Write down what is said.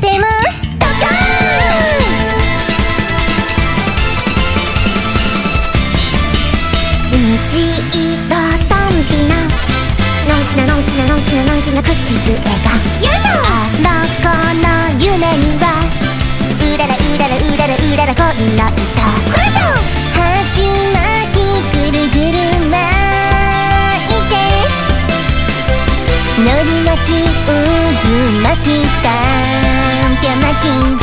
てもドカーン虹色とんぴなのんきなのんきなのんきなのんきな口笛がよいしょあの子の夢にはうららうららうららうららこんな歌よいしょり巻き渦巻き探検巻き